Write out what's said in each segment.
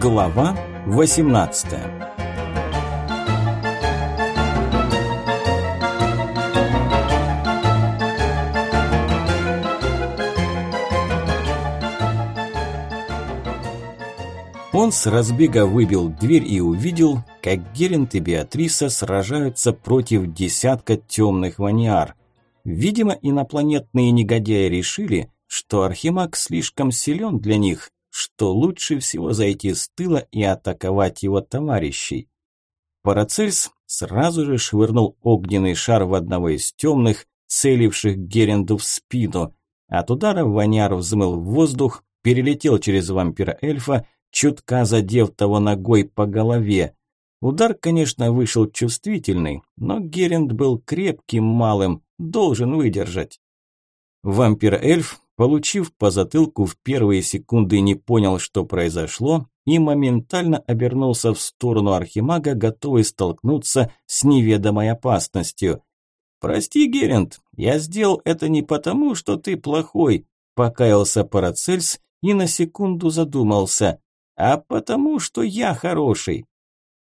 Глава 18 Он с разбега выбил дверь и увидел, как Герент и Беатриса сражаются против десятка темных ваниар. Видимо, инопланетные негодяи решили, что Архимаг слишком силен для них, что лучше всего зайти с тыла и атаковать его товарищей. Парацельс сразу же швырнул огненный шар в одного из темных, целивших Геренду в спину. От удара Ваняр взмыл в воздух, перелетел через вампира-эльфа, чутка задев того ногой по голове. Удар, конечно, вышел чувствительный, но Геренд был крепким малым, должен выдержать. Вампир-эльф получив по затылку в первые секунды не понял, что произошло, и моментально обернулся в сторону архимага, готовый столкнуться с неведомой опасностью. «Прости, Герент, я сделал это не потому, что ты плохой», – покаялся Парацельс и на секунду задумался, «а потому, что я хороший».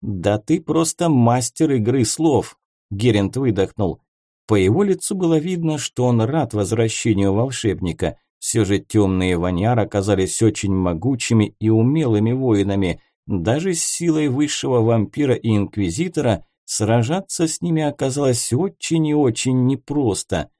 «Да ты просто мастер игры слов», – Герент выдохнул. По его лицу было видно, что он рад возвращению волшебника. Все же темные ваняр оказались очень могучими и умелыми воинами. Даже с силой высшего вампира и инквизитора сражаться с ними оказалось очень и очень непросто.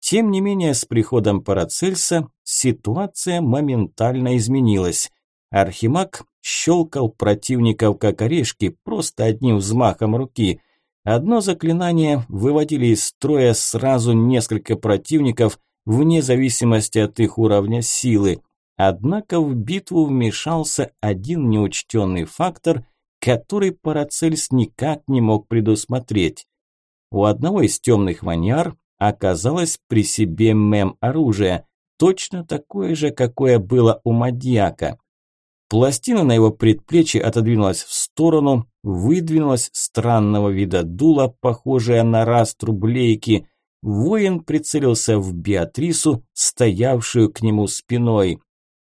Тем не менее, с приходом Парацельса ситуация моментально изменилась. Архимаг щелкал противников как орешки просто одним взмахом руки. Одно заклинание выводили из строя сразу несколько противников, вне зависимости от их уровня силы. Однако в битву вмешался один неучтенный фактор, который Парацельс никак не мог предусмотреть. У одного из темных маньяр оказалось при себе мем-оружие, точно такое же, какое было у Мадьяка. Пластина на его предплечье отодвинулась в сторону, выдвинулась странного вида дула, похожая на растру блейки. Воин прицелился в Беатрису, стоявшую к нему спиной.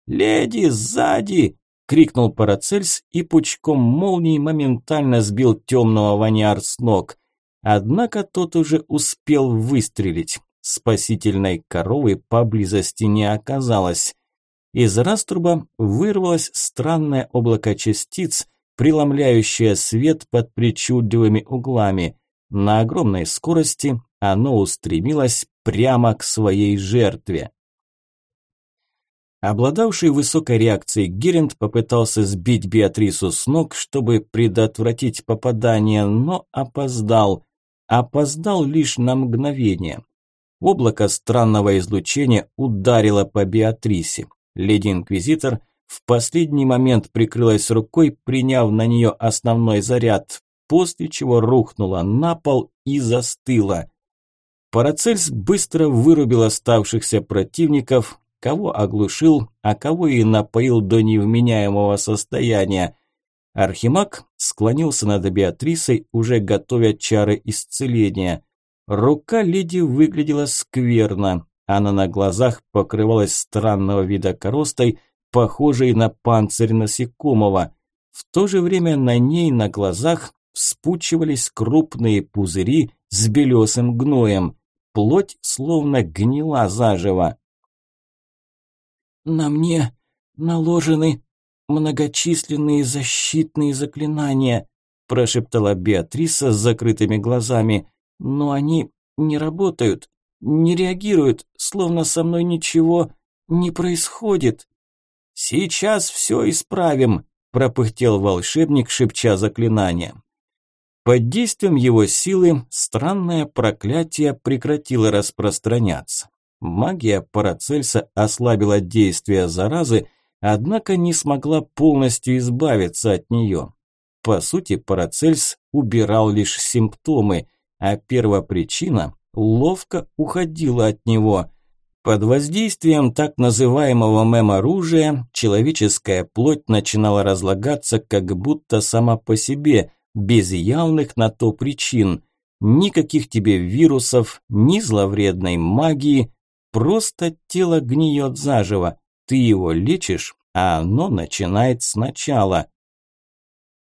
«Леди, сзади!» – крикнул Парацельс и пучком молнии моментально сбил темного ваниар с ног. Однако тот уже успел выстрелить. Спасительной коровы поблизости не оказалось. Из раструба вырвалось странное облако частиц, преломляющее свет под причудливыми углами. На огромной скорости оно устремилось прямо к своей жертве. Обладавший высокой реакцией Геринд попытался сбить Беатрису с ног, чтобы предотвратить попадание, но опоздал. Опоздал лишь на мгновение. Облако странного излучения ударило по Беатрисе. Леди-инквизитор в последний момент прикрылась рукой, приняв на нее основной заряд, после чего рухнула на пол и застыла. Парацельс быстро вырубил оставшихся противников, кого оглушил, а кого и напоил до невменяемого состояния. Архимаг склонился над Беатрисой, уже готовя чары исцеления. Рука леди выглядела скверно, она на глазах покрывалась странного вида коростой, похожей на панцирь насекомого. В то же время на ней на глазах вспучивались крупные пузыри с белесым гноем. Плоть словно гнила заживо. «На мне наложены многочисленные защитные заклинания», прошептала Беатриса с закрытыми глазами, «но они не работают не реагирует, словно со мной ничего не происходит. Сейчас все исправим, пропыхтел волшебник, шепча заклинание. Под действием его силы странное проклятие прекратило распространяться. Магия Парацельса ослабила действие заразы, однако не смогла полностью избавиться от нее. По сути, Парацельс убирал лишь симптомы, а первопричина ловко уходила от него. Под воздействием так называемого мем-оружия человеческая плоть начинала разлагаться как будто сама по себе, без явных на то причин. Никаких тебе вирусов, ни зловредной магии, просто тело гниет заживо. Ты его лечишь, а оно начинает сначала,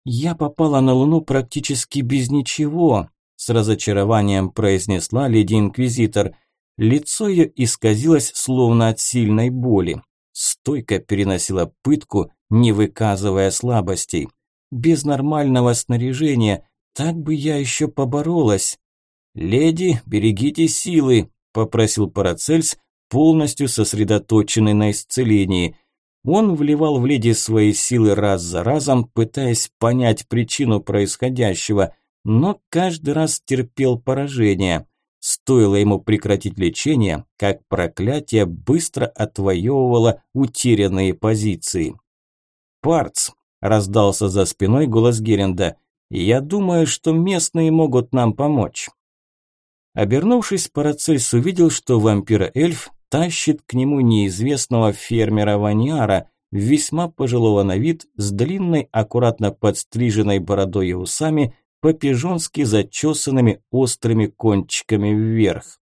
«Я попала на Луну практически без ничего», – с разочарованием произнесла леди-инквизитор. Лицо ее исказилось словно от сильной боли. Стойко переносила пытку, не выказывая слабостей. Без нормального снаряжения так бы я еще поборолась. «Леди, берегите силы», – попросил Парацельс, полностью сосредоточенный на исцелении. Он вливал в леди свои силы раз за разом, пытаясь понять причину происходящего, но каждый раз терпел поражение. Стоило ему прекратить лечение, как проклятие быстро отвоевывало утерянные позиции. «Парц!» – раздался за спиной голос Геренда. «Я думаю, что местные могут нам помочь». Обернувшись, Парацельс увидел, что вампир-эльф тащит к нему неизвестного фермера Ваниара, весьма пожилого на вид, с длинной, аккуратно подстриженной бородой и усами, по-пижонски зачесанными острыми кончиками вверх.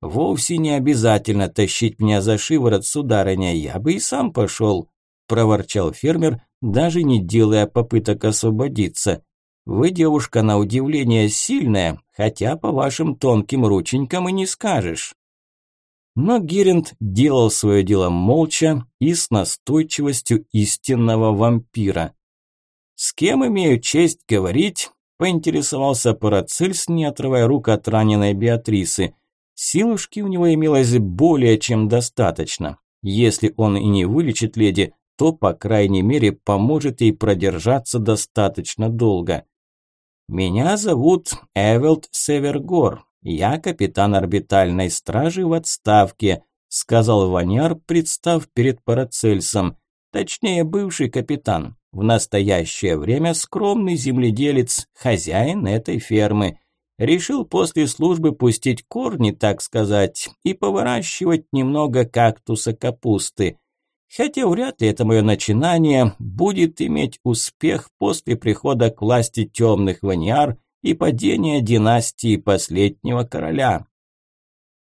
«Вовсе не обязательно тащить меня за шиворот, сударыня, я бы и сам пошел», – проворчал фермер, даже не делая попыток освободиться. «Вы, девушка, на удивление сильная, хотя по вашим тонким рученькам и не скажешь». Но Геринд делал свое дело молча и с настойчивостью истинного вампира. «С кем имею честь говорить?» – поинтересовался Парацельс, не отрывая рук от раненой Беатрисы. Силушки у него имелось более чем достаточно. Если он и не вылечит леди, то, по крайней мере, поможет ей продержаться достаточно долго. «Меня зовут Эвелд Севергор. Я капитан орбитальной стражи в отставке», сказал Ваняр, представ перед Парацельсом. Точнее, бывший капитан. В настоящее время скромный земледелец, хозяин этой фермы. Решил после службы пустить корни, так сказать, и поворачивать немного кактуса капусты. Хотя вряд ли это мое начинание будет иметь успех после прихода к власти темных ваниар и падения династии последнего короля.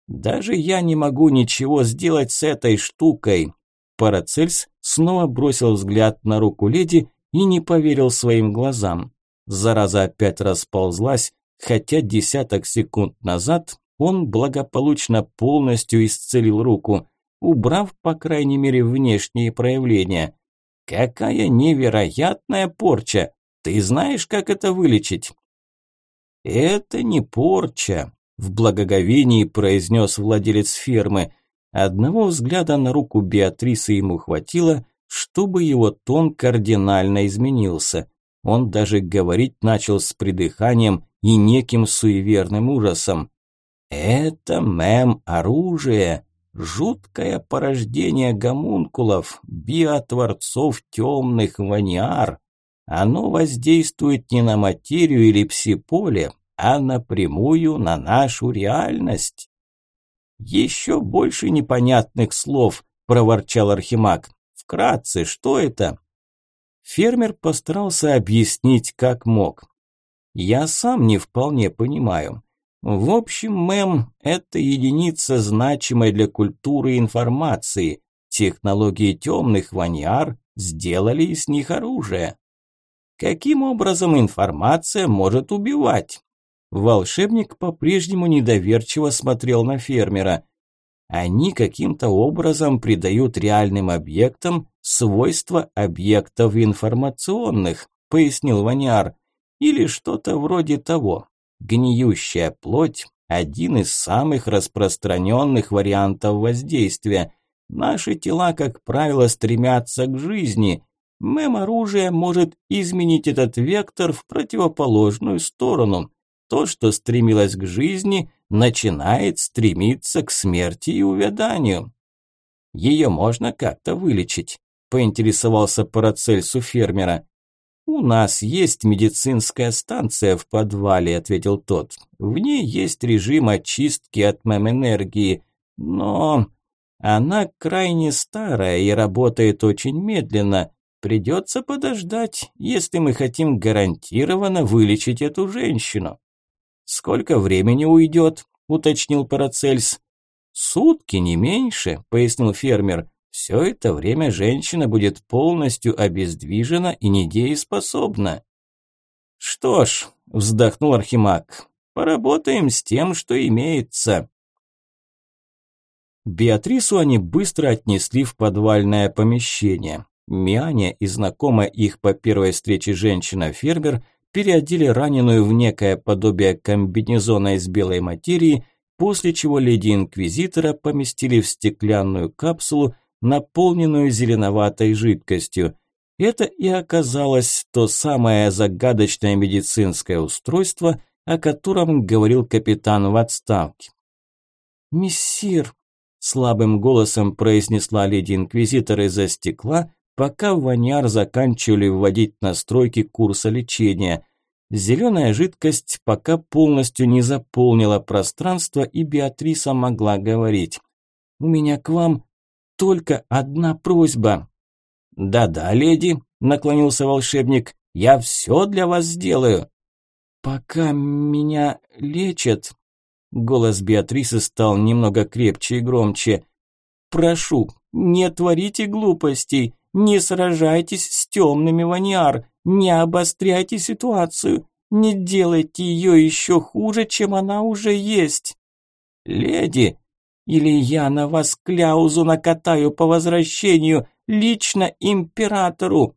Даже я не могу ничего сделать с этой штукой. Парацельс снова бросил взгляд на руку леди и не поверил своим глазам. Зараза опять расползлась, хотя десяток секунд назад он благополучно полностью исцелил руку, убрав, по крайней мере, внешние проявления. Какая невероятная порча! Ты знаешь, как это вылечить? Это не порча, в благоговении произнес владелец фермы. Одного взгляда на руку Беатрисы ему хватило, чтобы его тон кардинально изменился. Он даже говорить начал с придыханием и неким суеверным ужасом. «Это, мэм, оружие, жуткое порождение гомункулов, биотворцов темных ваниар. Оно воздействует не на материю или псиполе, а напрямую на нашу реальность». «Еще больше непонятных слов», – проворчал Архимаг. «Вкратце, что это?» Фермер постарался объяснить, как мог. «Я сам не вполне понимаю. В общем, мэм, это единица, значимая для культуры информации. Технологии темных ваниар сделали из них оружие. Каким образом информация может убивать? Волшебник по-прежнему недоверчиво смотрел на фермера. Они каким-то образом придают реальным объектам свойства объектов информационных, пояснил Ваниар. Или что-то вроде того. Гниющая плоть – один из самых распространенных вариантов воздействия. Наши тела, как правило, стремятся к жизни. Мем-оружие может изменить этот вектор в противоположную сторону – то, что стремилось к жизни, начинает стремиться к смерти и увяданию. Ее можно как-то вылечить, поинтересовался Парацельсу фермера. «У нас есть медицинская станция в подвале», – ответил тот. «В ней есть режим очистки от мем-энергии, но она крайне старая и работает очень медленно. Придется подождать, если мы хотим гарантированно вылечить эту женщину». «Сколько времени уйдет?» – уточнил Парацельс. «Сутки, не меньше», – пояснил фермер. все это время женщина будет полностью обездвижена и недееспособна. Что ж, вздохнул Архимаг, поработаем с тем, что имеется. Беатрису они быстро отнесли в подвальное помещение. Миане и знакомая их по первой встрече женщина-фермер переодели раненую в некое подобие комбинезона из белой материи, после чего леди-инквизитора поместили в стеклянную капсулу, наполненную зеленоватой жидкостью. Это и оказалось то самое загадочное медицинское устройство, о котором говорил капитан в отставке. «Мессир», – слабым голосом произнесла леди-инквизитор из-за стекла, пока ваняр заканчивали вводить настройки курса лечения. Зеленая жидкость пока полностью не заполнила пространство, и Беатриса могла говорить. «У меня к вам только одна просьба». «Да-да, леди», – наклонился волшебник, – «я все для вас сделаю». «Пока меня лечат», – голос Беатрисы стал немного крепче и громче. «Прошу, не творите глупостей, не сражайтесь с темными ваниар, не обостряйте ситуацию, не делайте ее еще хуже, чем она уже есть». «Леди», или я на вас кляузу накатаю по возвращению, лично императору!»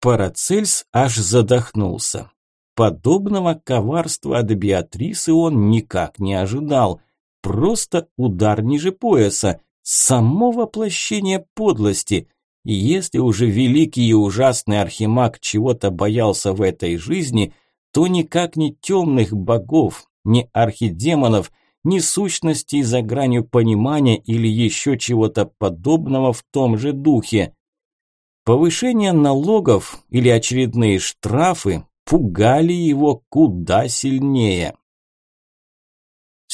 Парацельс аж задохнулся. Подобного коварства от Беатрисы он никак не ожидал. Просто удар ниже пояса, само воплощение подлости. И если уже великий и ужасный архимаг чего-то боялся в этой жизни, то никак не темных богов, не архидемонов – ни сущностей за гранью понимания или еще чего-то подобного в том же духе. Повышение налогов или очередные штрафы пугали его куда сильнее.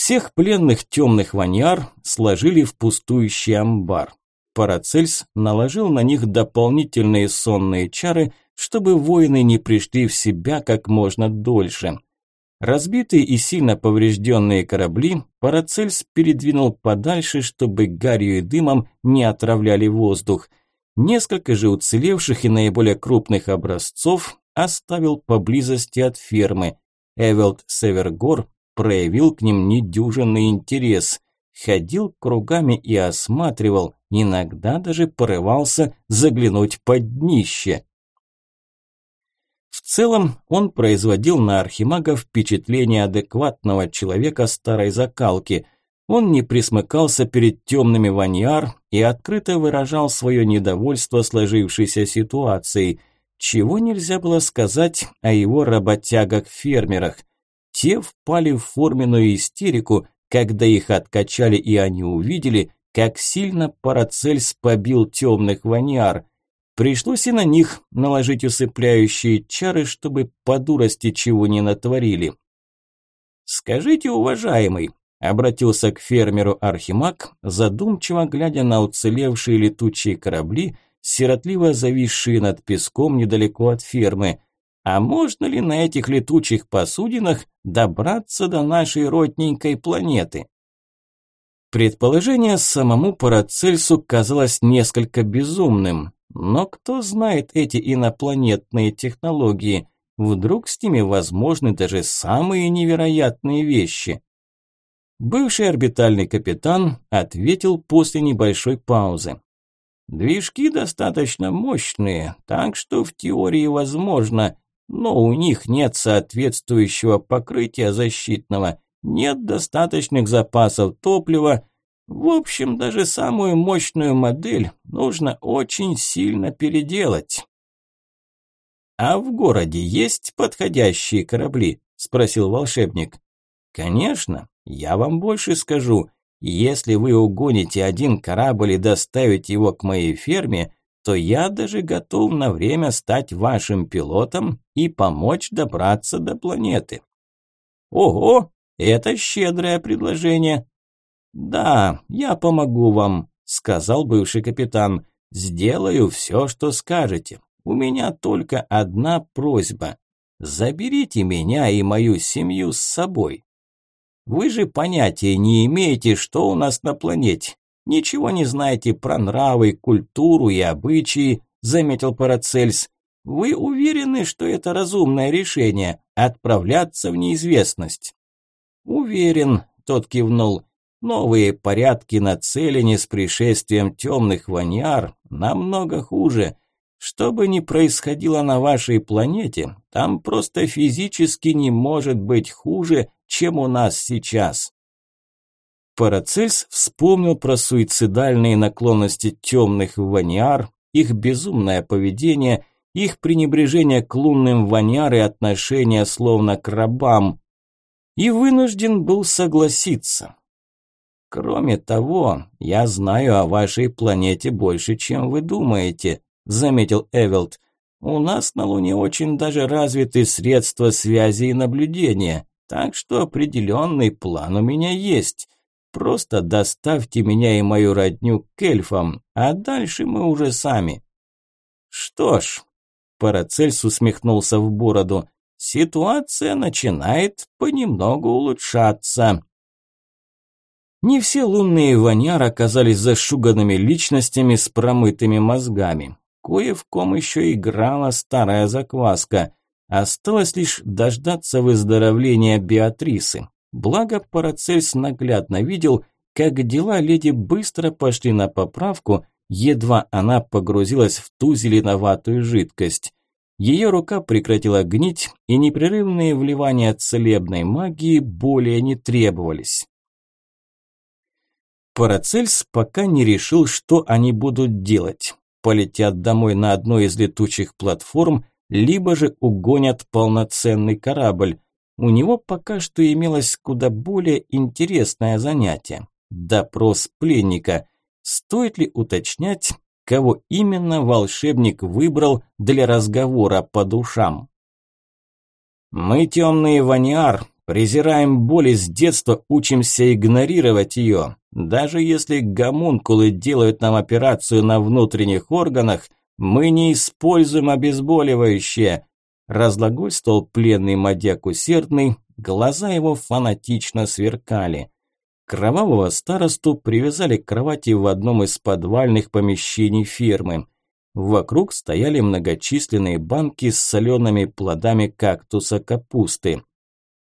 Всех пленных темных ваньяр сложили в пустующий амбар. Парацельс наложил на них дополнительные сонные чары, чтобы воины не пришли в себя как можно дольше – Разбитые и сильно поврежденные корабли Парацельс передвинул подальше, чтобы гарью и дымом не отравляли воздух. Несколько же уцелевших и наиболее крупных образцов оставил поблизости от фермы. Эвелд Севергор проявил к ним недюжинный интерес. Ходил кругами и осматривал, иногда даже порывался заглянуть под днище. В целом, он производил на Архимага впечатление адекватного человека старой закалки. Он не присмыкался перед темными ваньяр и открыто выражал свое недовольство сложившейся ситуацией, чего нельзя было сказать о его работягах-фермерах. Те впали в форменную истерику, когда их откачали и они увидели, как сильно Парацельс побил темных ваньяр – Пришлось и на них наложить усыпляющие чары, чтобы по дурости чего не натворили. «Скажите, уважаемый», – обратился к фермеру Архимаг, задумчиво глядя на уцелевшие летучие корабли, сиротливо зависшие над песком недалеко от фермы. «А можно ли на этих летучих посудинах добраться до нашей родненькой планеты?» Предположение самому Парацельсу казалось несколько безумным, но кто знает эти инопланетные технологии? Вдруг с ними возможны даже самые невероятные вещи? Бывший орбитальный капитан ответил после небольшой паузы. Движки достаточно мощные, так что в теории возможно, но у них нет соответствующего покрытия защитного, нет достаточных запасов топлива, в общем, даже самую мощную модель нужно очень сильно переделать. «А в городе есть подходящие корабли?» – спросил волшебник. «Конечно, я вам больше скажу. Если вы угоните один корабль и доставите его к моей ферме, то я даже готов на время стать вашим пилотом и помочь добраться до планеты». «Ого, это щедрое предложение», «Да, я помогу вам», – сказал бывший капитан. «Сделаю все, что скажете. У меня только одна просьба. Заберите меня и мою семью с собой. Вы же понятия не имеете, что у нас на планете. Ничего не знаете про нравы, культуру и обычаи, заметил Парацельс. Вы уверены, что это разумное решение – отправляться в неизвестность? Уверен, тот кивнул. Новые порядки на Целине с пришествием темных ваньяр намного хуже. Что бы ни происходило на вашей планете, там просто физически не может быть хуже, чем у нас сейчас. Парацельс вспомнил про суицидальные наклонности темных ваниар, их безумное поведение, их пренебрежение к лунным ваниар и отношения словно к рабам. И вынужден был согласиться. Кроме того, я знаю о вашей планете больше, чем вы думаете, заметил Эвелт. У нас на Луне очень даже развиты средства связи и наблюдения, так что определенный план у меня есть. Просто доставьте меня и мою родню к эльфам, а дальше мы уже сами. Что ж, Парацельс усмехнулся в бороду. Ситуация начинает понемногу улучшаться. Не все лунные ваньяр оказались зашуганными личностями с промытыми мозгами. Кое в ком еще играла старая закваска. Осталось лишь дождаться выздоровления Беатрисы. Благо Парацельс наглядно видел, как дела леди быстро пошли на поправку, едва она погрузилась в ту зеленоватую жидкость. Ее рука прекратила гнить, и непрерывные вливания целебной магии более не требовались. Парацельс пока не решил, что они будут делать. Полетят домой на одной из летучих платформ, либо же угонят полноценный корабль. У него пока что имелось куда более интересное занятие – допрос пленника. Стоит ли уточнять, кого именно волшебник выбрал для разговора по душам? «Мы темные ваниар, презираем боль с детства учимся игнорировать ее. Даже если гомункулы делают нам операцию на внутренних органах, мы не используем обезболивающее. Разлагольствовал пленный мадьяк усердный, глаза его фанатично сверкали. Кровавого старосту привязали к кровати в одном из подвальных помещений фермы. Вокруг стояли многочисленные банки с солеными плодами кактуса капусты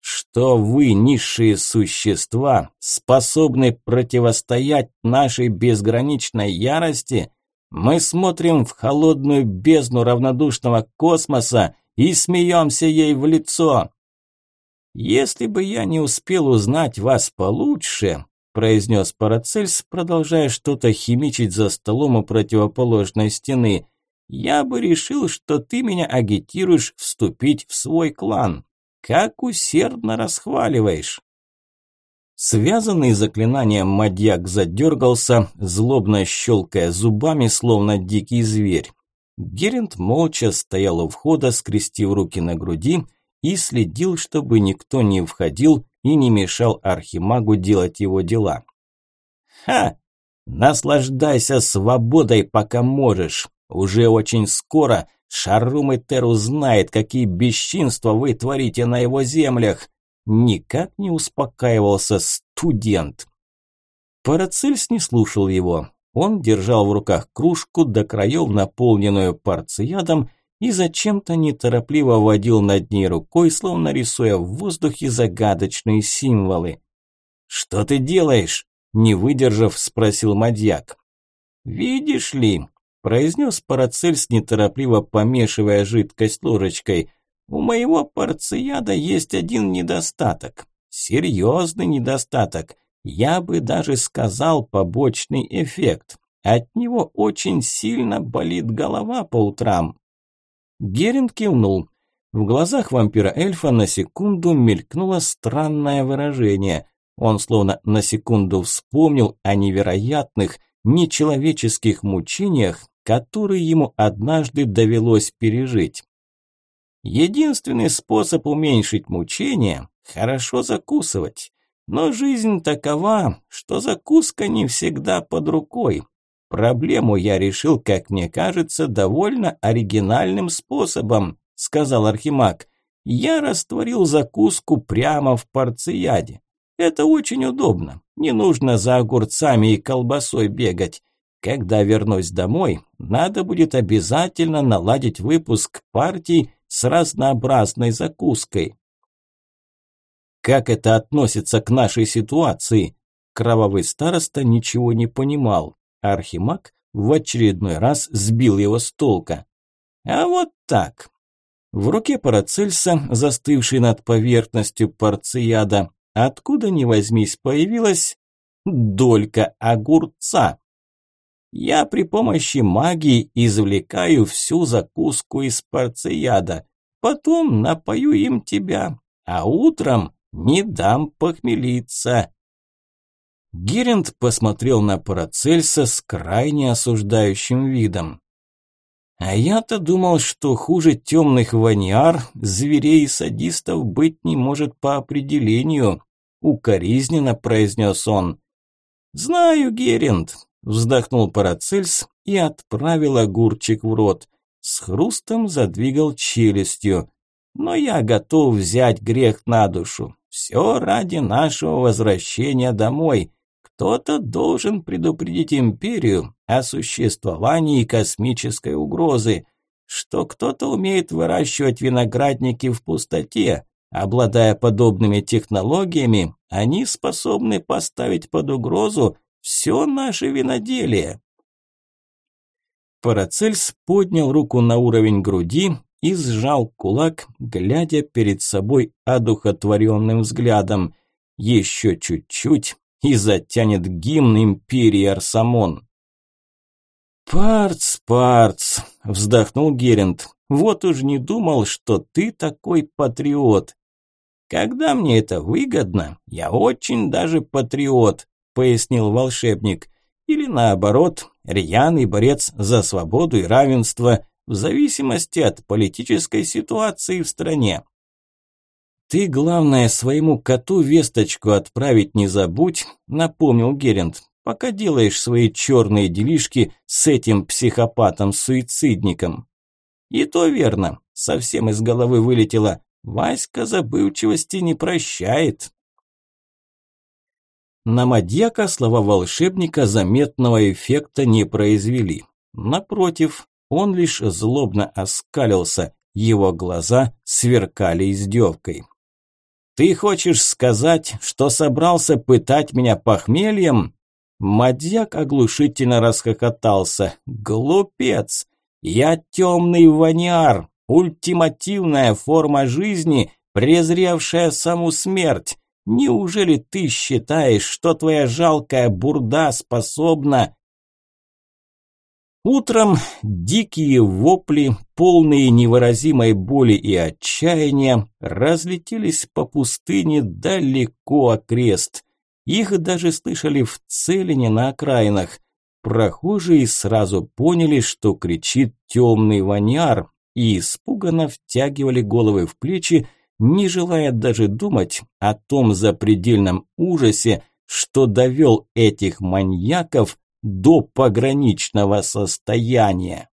что вы, низшие существа, способны противостоять нашей безграничной ярости, мы смотрим в холодную бездну равнодушного космоса и смеемся ей в лицо. Если бы я не успел узнать вас получше, произнес Парацельс, продолжая что-то химичить за столом у противоположной стены, я бы решил, что ты меня агитируешь вступить в свой клан. Как усердно расхваливаешь!» Связанный заклинанием мадьяк задергался, злобно щелкая зубами, словно дикий зверь. Герент молча стоял у входа, скрестив руки на груди и следил, чтобы никто не входил и не мешал Архимагу делать его дела. «Ха! Наслаждайся свободой, пока можешь. Уже очень скоро Шаррум Этер узнает, какие бесчинства вы творите на его землях. Никак не успокаивался студент. Парацельс не слушал его. Он держал в руках кружку до краев, наполненную парциядом, и зачем-то неторопливо водил над ней рукой, словно рисуя в воздухе загадочные символы. «Что ты делаешь?» – не выдержав, спросил Мадьяк. «Видишь ли, произнес Парацельс, неторопливо помешивая жидкость ложечкой. «У моего парцияда есть один недостаток. Серьезный недостаток. Я бы даже сказал побочный эффект. От него очень сильно болит голова по утрам». Герин кивнул. В глазах вампира-эльфа на секунду мелькнуло странное выражение. Он словно на секунду вспомнил о невероятных, нечеловеческих мучениях, которые ему однажды довелось пережить. Единственный способ уменьшить мучения – хорошо закусывать. Но жизнь такова, что закуска не всегда под рукой. Проблему я решил, как мне кажется, довольно оригинальным способом, сказал Архимаг. Я растворил закуску прямо в порцияде. Это очень удобно. Не нужно за огурцами и колбасой бегать. Когда вернусь домой, надо будет обязательно наладить выпуск партий с разнообразной закуской. Как это относится к нашей ситуации? Кровавый староста ничего не понимал. Архимаг в очередной раз сбил его с толка. А вот так. В руке Парацельса, застывшей над поверхностью порцияда, откуда ни возьмись появилась долька огурца. Я при помощи магии извлекаю всю закуску из порцияда, потом напою им тебя, а утром не дам похмелиться. Геринд посмотрел на Парацельса с крайне осуждающим видом. А я-то думал, что хуже темных ваниар, зверей и садистов быть не может по определению, укоризненно произнес он. Знаю, Геринд, вздохнул Парацельс и отправил огурчик в рот. С хрустом задвигал челюстью. Но я готов взять грех на душу. Все ради нашего возвращения домой. Кто-то должен предупредить империю о существовании космической угрозы, что кто-то умеет выращивать виноградники в пустоте. Обладая подобными технологиями, они способны поставить под угрозу все наше виноделие. Парацельс поднял руку на уровень груди и сжал кулак, глядя перед собой одухотворенным взглядом. Еще чуть-чуть, и затянет гимн империи Арсамон. «Парц, парц!» – вздохнул Герент. «Вот уж не думал, что ты такой патриот. Когда мне это выгодно, я очень даже патриот», – пояснил волшебник. «Или наоборот, рьяный борец за свободу и равенство, в зависимости от политической ситуации в стране. «Ты, главное, своему коту весточку отправить не забудь», – напомнил Герент, «пока делаешь свои черные делишки с этим психопатом-суицидником». «И то верно, совсем из головы вылетело. Васька забывчивости не прощает». На Мадьяка слова волшебника заметного эффекта не произвели. Напротив, он лишь злобно оскалился, его глаза сверкали издевкой. «Ты хочешь сказать, что собрался пытать меня похмельем?» Мадьяк оглушительно расхохотался. «Глупец! Я темный ваниар, ультимативная форма жизни, презревшая саму смерть. Неужели ты считаешь, что твоя жалкая бурда способна Утром дикие вопли, полные невыразимой боли и отчаяния, разлетелись по пустыне далеко окрест. Их даже слышали в Целине на окраинах. Прохожие сразу поняли, что кричит темный ваняр, и испуганно втягивали головы в плечи, не желая даже думать о том запредельном ужасе, что довел этих маньяков до пограничного состояния.